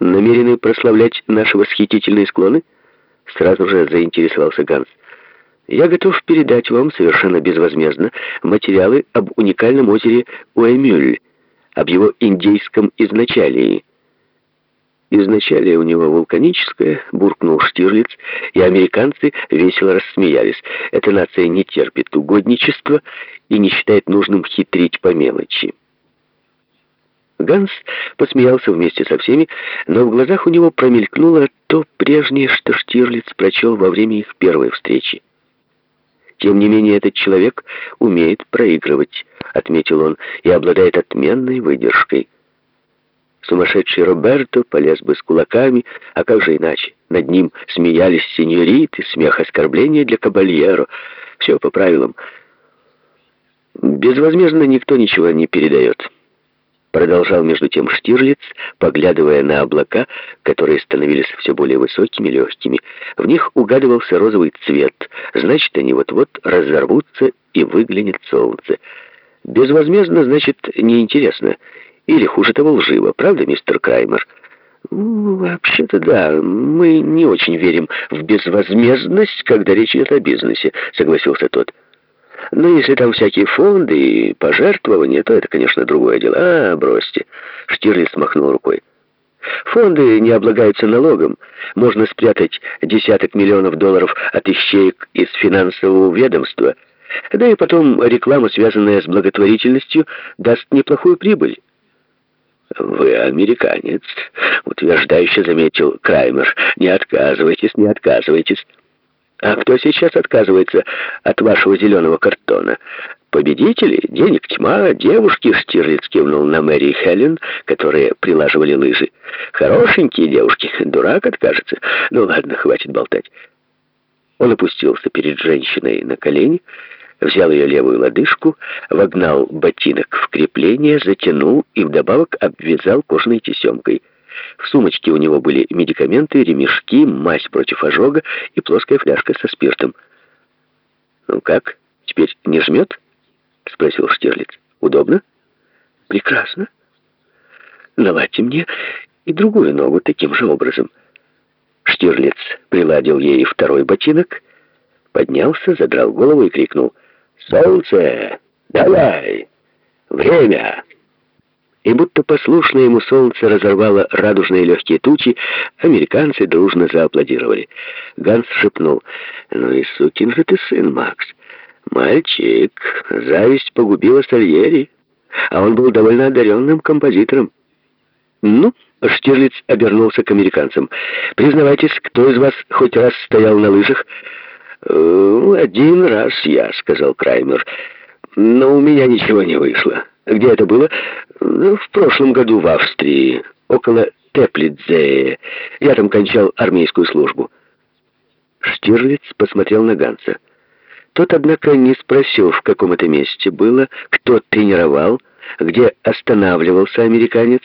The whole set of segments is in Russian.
намерены прославлять наши восхитительные склоны?» Сразу же заинтересовался Ганс. «Я готов передать вам совершенно безвозмездно материалы об уникальном озере Уэмюль, об его индейском изначалии». Изначалие у него вулканическое, буркнул Штирлиц, и американцы весело рассмеялись. Эта нация не терпит угодничества и не считает нужным хитрить по мелочи. Ганс посмеялся вместе со всеми, но в глазах у него промелькнуло то прежнее, что Штирлиц прочел во время их первой встречи. «Тем не менее, этот человек умеет проигрывать», — отметил он, — «и обладает отменной выдержкой». Сумасшедший Роберто полез бы с кулаками, а как же иначе? Над ним смеялись сеньориты, смех оскорбления для кабальеро. Все по правилам. Безвозмездно никто ничего не передает. Продолжал между тем Штирлиц, поглядывая на облака, которые становились все более высокими, легкими. В них угадывался розовый цвет, значит, они вот-вот разорвутся и выглянет солнце. Безвозмездно, значит, неинтересно. Или, хуже того, лживо. Правда, мистер Краймер? «Вообще-то да, мы не очень верим в безвозмездность, когда речь идет о бизнесе», — согласился тот. Но если там всякие фонды и пожертвования, то это, конечно, другое дело. А, бросьте. Штирлиц махнул рукой. Фонды не облагаются налогом. Можно спрятать десяток миллионов долларов от ищеек из финансового ведомства. Да и потом реклама, связанная с благотворительностью, даст неплохую прибыль. «Вы американец», — утверждающе заметил Краймер. «Не отказывайтесь, не отказывайтесь». А кто сейчас отказывается от вашего зеленого картона? Победители? Денег тьма, девушки, Штирлиц кивнул на Мэри и Хелен, которые прилаживали лыжи. Хорошенькие девушки, дурак откажется. Ну ладно, хватит болтать. Он опустился перед женщиной на колени, взял ее левую лодыжку, вогнал ботинок в крепление, затянул и вдобавок обвязал кожаной тесемкой — в сумочке у него были медикаменты, ремешки, мазь против ожога и плоская фляжка со спиртом. «Ну как, теперь не жмет?» — спросил Штирлиц. «Удобно?» «Прекрасно. Наладьте мне и другую ногу таким же образом». Штирлиц приладил ей второй ботинок, поднялся, задрал голову и крикнул «Солнце, давай! Время!» И будто послушно ему солнце разорвало радужные легкие тучи, американцы дружно зааплодировали. Ганс шепнул, «Ну и сукин же ты сын, Макс! Мальчик, зависть погубила Сальери, а он был довольно одаренным композитором». «Ну?» — Штирлиц обернулся к американцам. «Признавайтесь, кто из вас хоть раз стоял на лыжах?» «Э, «Один раз я», — сказал Краймер. «Но у меня ничего не вышло». Где это было? Ну, в прошлом году в Австрии, около Теплидзее. Я там кончал армейскую службу. Штирлиц посмотрел на Ганса. Тот, однако, не спросил, в каком это месте было, кто тренировал, где останавливался американец.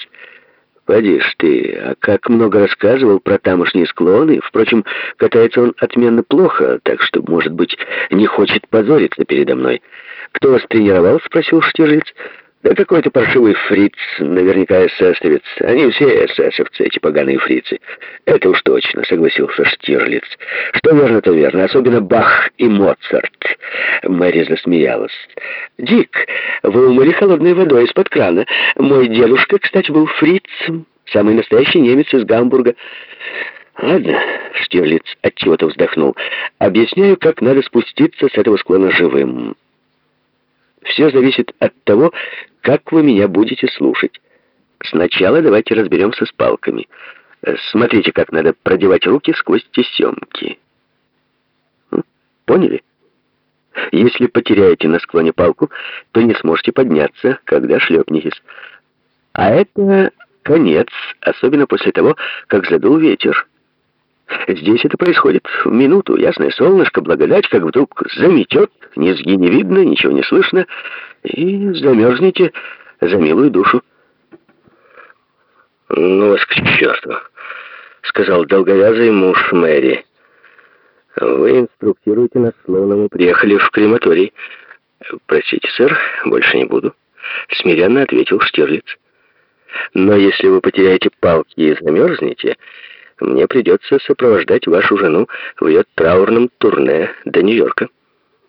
«Поди ж ты, а как много рассказывал про тамошние склоны. Впрочем, катается он отменно плохо, так что, может быть, не хочет позориться передо мной. Кто вас тренировал?» — спросил Штирлиц. Да какой-то паршивый фриц, наверняка эсэсовец. Они все эсэсовцы, эти поганые фрицы. Это уж точно, согласился Штирлиц. Что верно, то верно. Особенно Бах и Моцарт. Мэри засмеялась. Дик, вы умыли холодной водой из-под крана. Мой дедушка, кстати, был фрицем. Самый настоящий немец из Гамбурга. «Ладно», — Штирлиц отчего-то вздохнул, — «объясняю, как надо спуститься с этого склона живым. Все зависит от того, как вы меня будете слушать. Сначала давайте разберемся с палками. Смотрите, как надо продевать руки сквозь тесемки. Поняли? Если потеряете на склоне палку, то не сможете подняться, когда шлепнетесь. А это конец, особенно после того, как задул ветер. Здесь это происходит в минуту. Ясное солнышко, благодать, как вдруг заметет, низги не видно, ничего не слышно, и замерзнете за милую душу. «Ну вас к черту», — сказал долговязый муж Мэри. «Вы инструктируете нас, словно мы приехали в крематорий». «Простите, сэр, больше не буду», — смиренно ответил Штирлиц. Но если вы потеряете палки и замерзнете, мне придется сопровождать вашу жену в ее траурном турне до Нью-Йорка.